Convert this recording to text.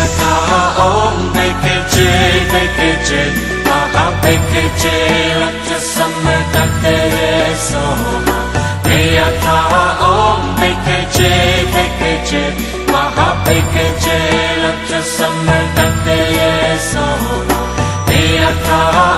yatağa ol Bekirci, bekirci. Aha bekirci Rakı sımır takdiri soğuma. Bir yatağa ol Bekirci, bekirci. Aha bekirci Rakı sımır takdiri soğuma. Bir yatağa